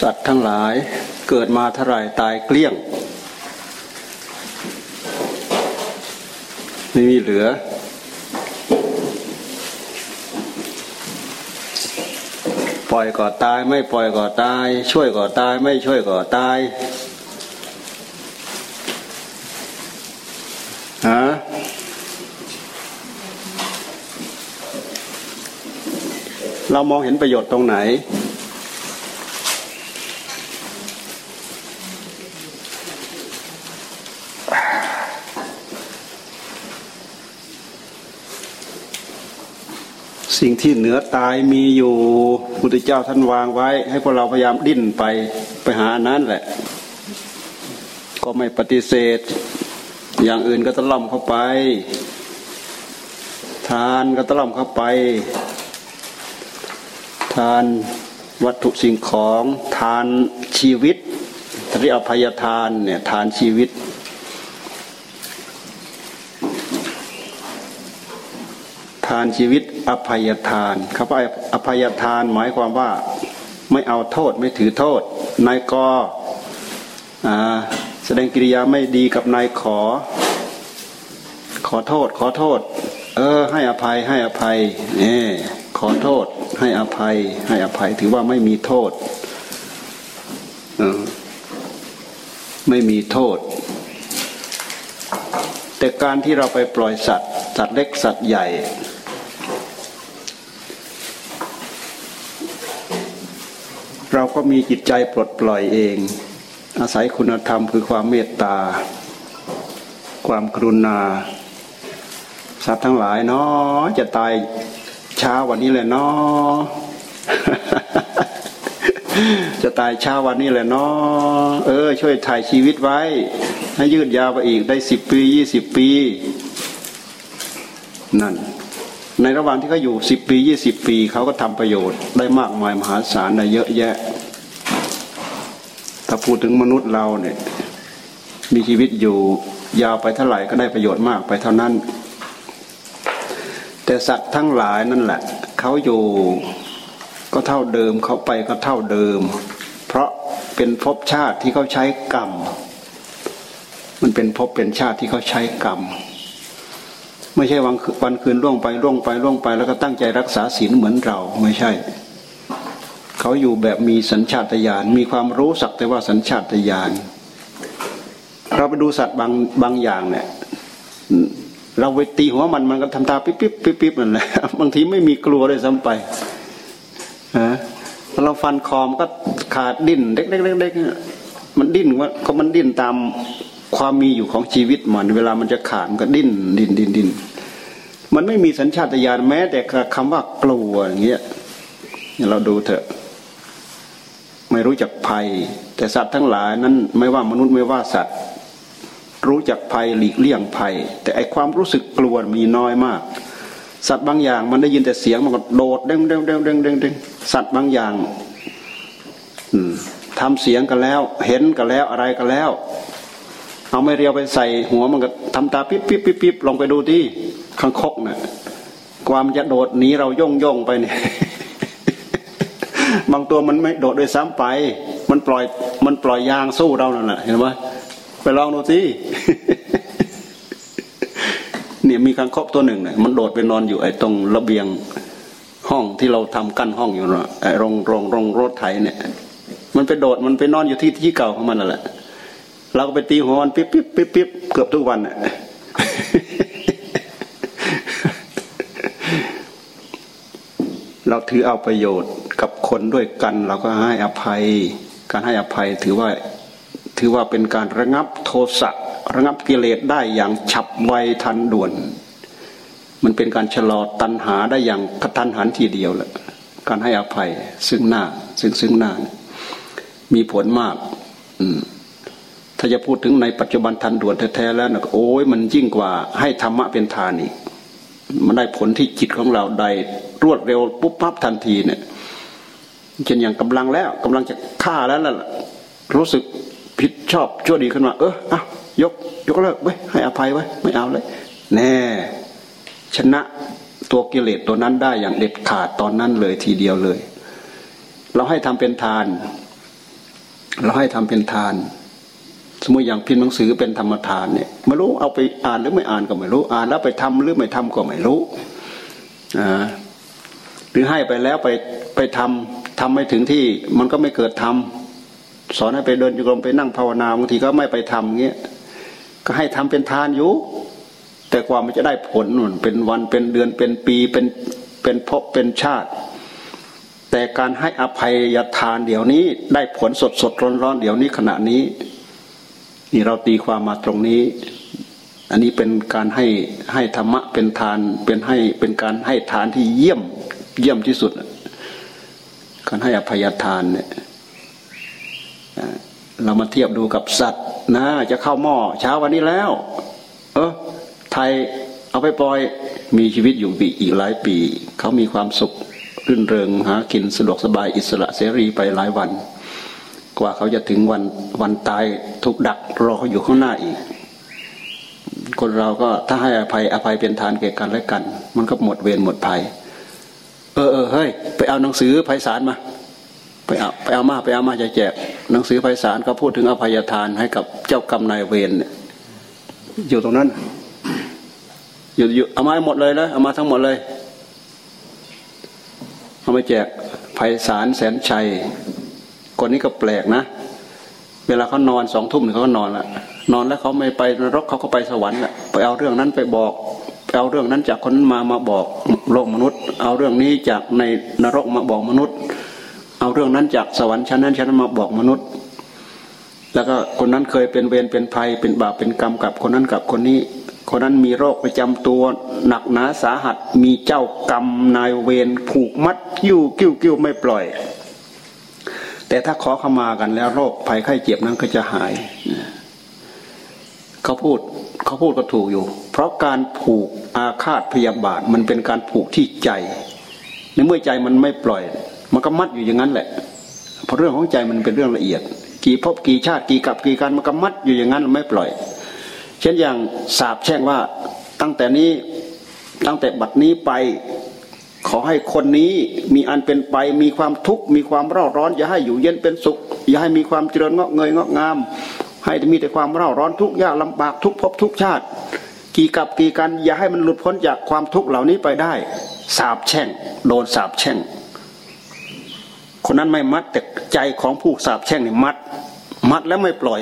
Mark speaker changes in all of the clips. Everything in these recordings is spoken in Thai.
Speaker 1: สัตว์ทั้งหลายเกิดมาเท่าไรตายเกลี้ยง ไม่มีเหลือ ปล่อยก่อตายไม่ปล่อยก่อตาย ช่วยก่อตายไม่ช่วยก่อตายฮะเรามองเห็นประโยชน์ตรงไหน สิ่งที่เหนือตายมีอยู่พุทธเจ้าท่านวางไว้ ให้พวกเราพยายามดิ้นไปไปหานั้นแหละ ก็ไม่ปฏิเสธ อย่างอื่นก็ตะล่อมเข้าไป ทานก็ตะล่อมเข้าไป ทานวัตถุสิ่งของทานชีวิตทรีอภัยทานเนี่ยทานชีวิตานชีวิตอภัยทานครับว่าอภัยทานหมายความว่าไม่เอาโทษไม่ถือโทษ นายกแสดงกิริยาไม่ดีกับนายขอ ขอโทษ ขอโทษ เออ ให้อภัยให้อภัยเอขอโทษ ให้อภัย ให้อภัยถือว่าไม่มีโทษอไม่มีโทษ แต่การที่เราไปปล่อยสัตว์สัตว์เล็กสัตว์ใหญ่ เราก็มีจิตใจปลดปล่อยเอง อาศัยคุณธรรมคือความเมตตา ความกรุณา สัตว์ทั้งหลายเนาะจะตายเช้าวันนี้เลยเนาะจะตายเช้าวันนี้เลยเนาะเออ ช่วยถ่ายชีวิตไว้ ให้ยืดยาวไปอีกได้สิบปียี่สิบปี นั่น ในระหว่างที่เขาอยู่สิบปียี่สิบปีเขาก็ทำประโยชน์ได้มากมายมหาศาลได้เยอะแยะ ถ้าพูดถึงมนุษย์เราเนี่ย มีชีวิตอยู่ยาวไปเท่าไหร่ก็ได้ประโยชน์มากไปเท่านั้น แต่สัตว์ทั้งหลายนั่นแหละเขาอยู่ก็เท่าเดิมเขาไปก็เท่าเดิม เพราะเป็นภพชาติที่เขาใช้กรรม มันเป็นภพเป็นชาติที่เขาใช้กรรม ไม่ใช่วันวันคืนล่วงไปล่วงไปล่วงไป แล้วก็ตั้งใจรักษาศีลเหมือนเราไม่ใช่ เขาอยู่แบบมีสัญชาตญาณมีความรู้สักแต่ว่าสัญชาตญาณเราไปดูสัตว์บางบางอย่างเนี่ยเราไปตีหัวมันมันก็ทำตาปิ๊บปิ๊บปิ๊บปิ๊บนั่นแหละบางทีไม่มีกลัวเลยซ้ำไปฮะเราฟันคอมก็ขาดดิ้นเล็กๆมันดิ้นว่าเขามันดิ้นตาม ความมีอยู่ของชีวิตมัน เวลามันจะขาดมันก็ดิ้นดิ้นดิ้นดิ้นมันไม่มีสัญชาตญาณแม้ แต่คำว่ากลัวอย่างเงี้ยเราดูเถอะ ไม่รู้จักภัย แต่สัตว์ทั้งหลายนั้น ไม่ว่ามนุษย์ไม่ว่าสัตว์ รู้จักภัยหลีกเลี่ยงภัย แต่ไอความรู้สึกกลัวมีน้อยมาก สัตว์บางอย่างมันได้ยินแต่เสียงมันก็โดดเด้งเด้งเด้งเด้งเด้งเด้งสัตว์บางอย่าง อืมทำเสียงกันแล้ว เห็นกันแล้วอะไรกันแล้ว เอาไม่เรียวไปใส่หัวมันก็ทำตาปิ๊บปิ๊บปิ๊บปิ๊บลองไปดูที่ข้างคกนะ่ะความจะโดดหนีเราย่องย่องไปเนี่ยบางตัวมันไม่โดดโดยซ้ำไป มันปล่อยมันปล่อยยางสู้เราเนั่ยนะเห็นไหมไปลองดูที่เนี่ยมีคังคกตัวหนึ่งเนี่ยมันโดดไปนอนอยู่ไอ้ตรงระเบียงห้องที่เราทำกั้นห้องอยู่เนาะไอ้โรงโรงโรงรถไถเนี่ย มันไปโดดมันไปนอนอยู่ที่ที่เก่าของมันนั่นแหละ เราก็ไปตีหัวมันปิ๊บปิ๊บปิ๊บปิ๊บเกือบทุกวันเราถือเอาประโยชน์กับคนด้วยกัน เราก็ให้อภัย การให้อภัยถือว่าถือว่าเป็นการระงับโทสะระงับกิเลสได้อย่างฉับไวทันด่วน มันเป็นการชะลอตัณหาได้อย่างกระทันหันทีเดียวแหละการให้อภัยซึ่งหน้าซึ่งซึ่งหน้า มีผลมาก อืม ถ้าจะพูดถึงในปัจจุบันทันด่วนแท้ๆแล้วนะโอ้ยมันยิ่งกว่าให้ธรรมะเป็นทานอีกมันได้ผลที่จิตของเราได้รวดเร็วปุ๊บปั๊บทันทีเนี่ยเช่นอย่างกำลังแล้วกำลังจะฆ่าแล้วล่ะรู้สึกผิดชอบชั่วดีขึ้นมา เอออะยกยกเลิกไว้ให้อภัยไว้ไม่เอาเลย แน่ ชนะตัวกิเลสตัวนั้นได้อย่างเด็ดขาดตอนนั้นเลยทีเดียวเลย เราให้ทำเป็นทาน เราให้ทำเป็นทาน สมมติอย่างพิมพ์หนังสือเป็นธรรมทานเนี่ยไม่รู้เอาไปอ่านหรือไม่อ่านก็ไม่รู้ อ่านแล้วไปทำหรือไม่ทำก็ไม่รู้อ่าหรือให้ไปแล้วไปไปทำทำไม่ถึงที่มันก็ไม่เกิดทำสอนให้ไปเดินโยกมไปนั่งภาวนาบางทีก็ไม่ไปทำเงี้ยก็ให้ทำเป็นทานอยู่ แต่กว่ามันจะได้ผลนุ่นเป็นวันเป็นเดือนเป็นปีเป็นเป็นภพเป็นชาติ แต่การให้อภัยทานเดี๋ยวนี้ได้ผลสดสดร้อนร้อนเดี๋ยวนี้ขณะนี้ นี่เราตีความมาตรงนี้ อันนี้เป็นการให้ให้ธรรมะเป็นทานเป็นให้เป็นการให้ทานที่เยี่ยมเยี่ยมที่สุด การให้อภัยทานเนี่ยเรามาเทียบดูกับสัตว์นะจะเข้าหม้อเช้าวันนี้แล้ว เออไทยเอาไปปล่อยมีชีวิตอยู่ปีอีกหลายปี เขามีความสุขรื่นเริงหากินสะดวกสบายอิสระเสรีไปหลายวัน กว่าเขาจะถึงวันวันตายถูกดักรอเขาอยู่ข้างหน้าอีก คนเราก็ถ้าให้อภัยอภัยเป็นทานแก่กันและกัน มันก็หมดเวรหมดภัย เออเออเฮ้ยไปเอาหนังสือไพศาลมาไปเอาไปเอามาไปเอามาจะแจกหนังสือไพศาลก็พูดถึงอภัยทานให้กับเจ้ากรรมนายเวรอยู่ตรงนั้นอยู่อยู่เอามาหมดเลยเลยเอามาทั้งหมดเลยเอามาแจกไพศาลแสนชัย คนนี้ก็แปลกนะ เวลาเขานอนสองทุ่มเขาก็นอนละนอนแล้วเขาไม่ไปนรกเขาก็ไปสวรรค์ละไปเอาเรื่องนั้นไปบอกไปเอาเรื่องนั้นจากคนนั้นมามาบอกโลกมนุษย์ เอาเรื่องนี้จากในนรกมาบอกมนุษย์ เอาเรื่องนั้นจากสวรรค์ชั้นนั้นชั้นนั้นมาบอกมนุษย์ แล้วก็คนนั้นเคยเป็นเวรเป็นภัยเป็นบาปเป็นกรรมกับคนนั้นกับคนนี้คนนั้นมีโรคประจำตัวหนักหนาสาหัสมีเจ้ากรรมนายเวรผูกมัดกิ้วกิ้วกิ้วไม่ปล่อย แต่ถ้าขอเข้ามากันแล้วโรคภัยไข้เจ็บนั้นก็จะหายเขาพูดเขาพูดก็ถูกอยู่ เพราะการผูกอาฆาตพยาบาทมันเป็นการผูกที่ใจในเมื่อใจมันไม่ปล่อย มันก็มัดอยู่อย่างนั้นแหละ เพราะเรื่องของใจมันเป็นเรื่องละเอียด กี่พบกี่ชาติกี่กับกี่การมันก็มัดอยู่อย่างนั้นไม่ปล่อย เช่นอย่างสาบแช่งว่าตั้งแต่นี้ตั้งแต่บัดนี้ไป ขอให้คนนี้มีอันเป็นไป มีความทุกข์มีความเร่าร้อน อย่าให้อยู่เย็นเป็นสุข อย่าให้มีความเจริญงอกเงยงอกงาม ให้มีแต่ความเร่าร้อนทุกข์ยากลำบากทุกภพทุกชาติ กี่กับกี่การอย่าให้มันหลุดพ้นจากความทุกข์เหล่านี้ไปได้สาบแช่ง โดนสาบแช่ง คนนั้นไม่มัดแต่ใจของผู้สาบแช่งนี่มัด มัดแล้วไม่ปล่อย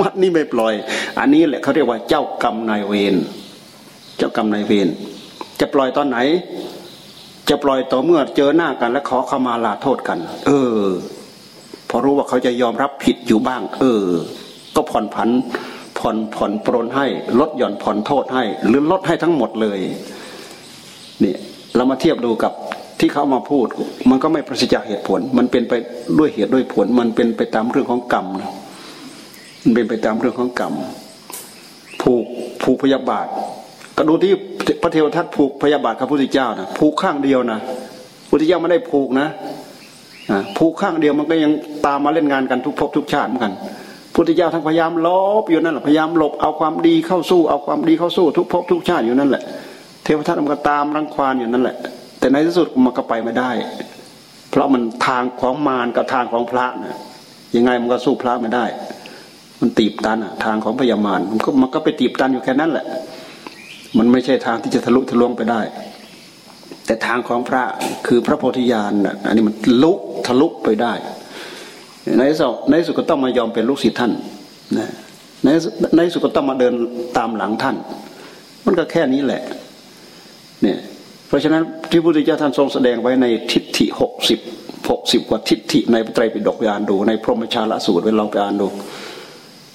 Speaker 1: มัดนี่ไม่ปล่อย อันนี้แหละเขาเรียกว่าเจ้ากรรมนายเวรเจ้ากรรมนายเวร จะปล่อยตอนไหน จะปล่อยต่อเมื่อเจอหน้ากัน และขอเข้ามาลาโทษกัน เออ พอรู้ว่าเขาจะยอมรับผิดอยู่บ้าง เออ ก็ผ่อนผัน ผ่อนผ่อนปรนให้ ลดหย่อนผ่อนโทษให้ หรือลดให้ทั้งหมดเลยนี่เรามาเทียบดูกับที่เขามาพูด มันก็ไม่ประสิทธิ์จากเหตุผล มันเป็นไปด้วยเหตุด้วยผล มันเป็นไปตามเรื่องของกรรมนะมันเป็นไปตามเรื่องของกรรมผูกผูกพยาบาทก็ดูที่ พระเทวทัตผูกพยาบาทกับพระพุทธเจ้านะผูกข้างเดียวนะพุทธเจ้าไม่ได้ผูกนะผูกข้างเดียวมันก็ยังตามมาเล่นงานกันทุกภพทุกชาติเหมือนกันพุทธเจ้าทั้งพยายามลบอยู่นั่นแหละพยายามหลบเอาความดีเข้าสู้เอาความดีเข้าสู้ทุกภพทุกชาติอยู่นั่นแหละ เทวทัตมันก็ตามรังควานอยู่นั่นแหละ แต่ในที่สุดมันก็ไปไม่ได้ เพราะมันทางของมารกับทางของพระนะยังไงมันก็สู้พระไม่ได้ มันตีบตันอะทางของพญามารมันก็มันก็ไปตีบตันอยู่แค่นั้นแหละ มันไม่ใช่ทางที่จะทะลุทะลวงไปได้ แต่ทางของพระคือพระโพธิญาณอันนี้มันลุทะลุไปได้ในสุดในสุดก็ต้องมายอมเป็นลูกศิษย์ท่านนะในในสุดก็ต้องมาเดินตามหลังท่าน มันก็แค่นี้แหละ เนี่ย เพราะฉะนั้นที่พระพุทธเจ้าท่านทรงแสดงไว้ในทิฏฐิหกสิบหกสิบกว่าทิฏฐิในไตรปิฎกไปอ่านดู ในพรหมชาลสูตรเวลาไปอ่านดู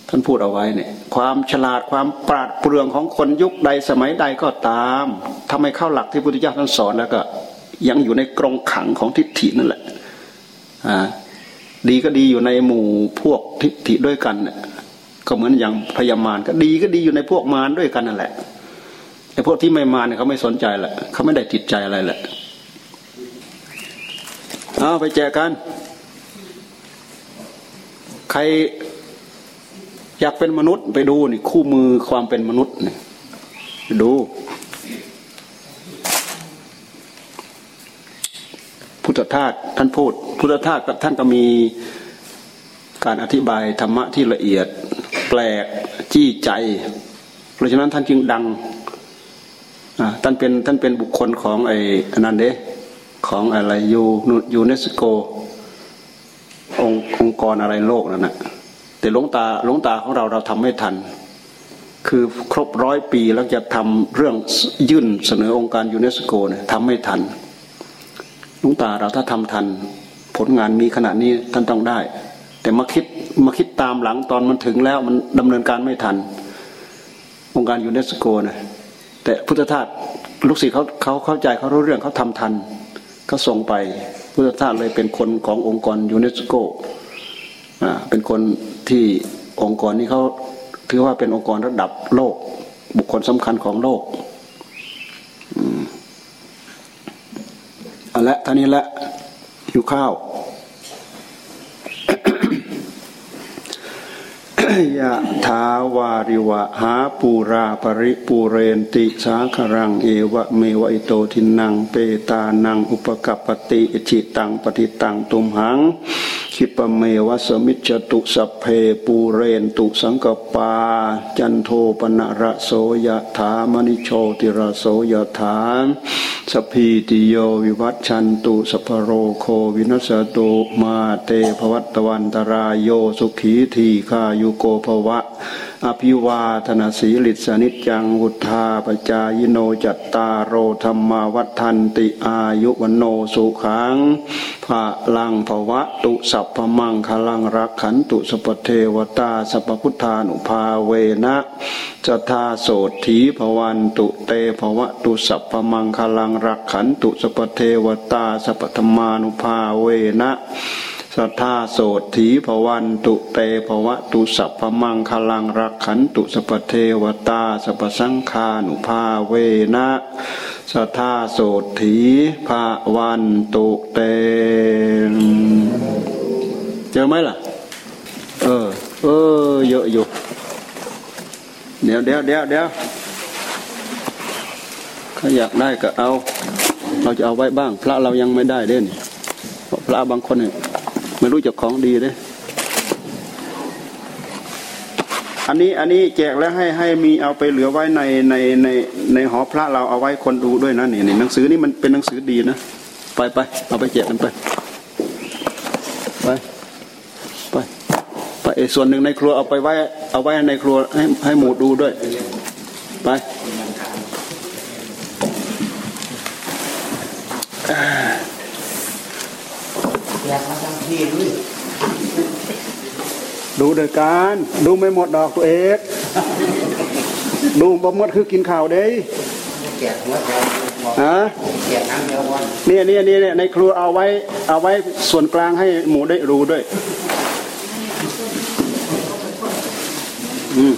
Speaker 1: ท่านพูดเอาไว้เนี่ยความฉลาดความปราดเปรื่องของคนยุคใดสมัยใดก็ตามทำให้เข้าหลักที่พระพุทธเจ้าท่านสอนแล้วก็ ยังอยู่ในกรงขังของทิฏฐินั่นแหละอ่าดีก็ดีอยู่ในหมู่พวกทิฏฐิด้วยกันเนี่ยก็เหมือนอย่างพยามารก็ดีก็ดีอยู่ในพวกมารด้วยกันนั่นแหละไอ้พวกที่ไม่มาเนี่ยเขาไม่สนใจแหละเขาไม่ได้ติดใจอะไรแหละเอาไปแจกกัน ใคร อยากเป็นมนุษย์ไปดูนี่คู่มือความเป็นมนุษย์นี่ดูพุทธทาสท่านพูด พุทธทาสท่านก็มีการอธิบายธรรมะที่ละเอียด แปลกจี้ใจ เพราะฉะนั้นท่านจึงดังท่านเป็นท่านเป็นบุคคลของไอ้นันเดของอะไรยูยูเนสโก ององค์กรอะไรโลกนั่นแนะ แต่หลวงตาหลวงตาของเราเราทำไม่ทัน คือครบร้อยปีแล้วจะทำเรื่องยื่นเสนอองค์การยูเนสโกเนี่ยทำไม่ทันหลวงตาเราถ้าทำทัน ผลงานมีขนาดนี้ท่านต้องได้ แต่มาคิดมาคิดตามหลังตอนมันถึงแล้วมันดำเนินการไม่ทัน องค์การยูเนสโกนะแต่พุทธทาสลูกศิษย์เขาเขาเข้าใจเขารู้เรื่องเขาทำทันเขาส่งไปพุทธทาสเลยเป็นคนขององค์กรยูเนสโกอ่าเป็นคน ที่องค์กรนี้เขาถือว่าเป็นองค์กรระดับโลก บุคคลสำคัญของโลกเอาละท่านี้ละอยู่ข้าวยะถาวาริวะหาปูราปริปูเรนติสาครังเอวะเมวะอิโตทินนังเปตานังอุปกัปปติ อิจฉิตังปัตถิตังตุมหัง ขิปปเมวะ สมิชฌตุสัพเพปูเรนตุสังกัปปา จันโทปัณณะระโสยถามณิโชติระโสยถา สัพพีติโยวิวัชชันตุสัพพโรโควินัสตุมาเตภวัตวันตรายโยสุขีทีขายุโกภวะอภิวาธนาสีลิสนิจังวุธาปจายโนจัตตาโรธรรมาวัฏันติอายุวโนสุขังภาลังภวะตุสัพพมังคลังรักขันตุสปเทวตาสัพพุทธานุภาเวนะจทาโสถีภวันตุเตภวะตุสัพพมังคลังรักขันตุสปเทวตาสัพธมานุภาเวนะ สัทธาโสถีภวันตุเตภวะตุสัพพมังคลังรักขันตุสปเทวตาสัพสังคานุภาเวนะสัทธาโสถีภวันตุเตเจอไหมล่ะ เออ เออ เยอะอยู่ เดี๋ยวเดี๋ยวเดี๋ยวเดี๋ยวถ้าอยากได้ก็เอา เราจะเอาไว้บ้าง พระเรายังไม่ได้เด่นพระบางคนเนี่ย ไม่รู้จักของดีเลยอันนี้อันนี้แจกแล้วให้ให้มีเอาไปเหลือไว้ในในในในหอพระเราเอาไว้คนดูด้วยนะนี่นี่หนังสือนี่มันเป็นหนังสือดีนะไปไปเอาไปแจกกันไปไปไปไปส่วนหนึ่งในครัวเอาไปไว้เอาไว้ในครัวให้ให้หมูดูด้วย ไป
Speaker 2: อยากมา ทำทีด้วย
Speaker 1: ดูโดยการดูไม่หมดดอกตัวเอกดูบ่หมดคือกินข้าวเด้
Speaker 2: แจกหัวใจบอก
Speaker 1: ฮะ
Speaker 2: แจกน้ำเดียววัน
Speaker 1: เนี่ยเนี่ยเนี่ยในครัวเอาไว้ เอาไว้ส่วนกลางให้หมูได้รู้ด้วย อืม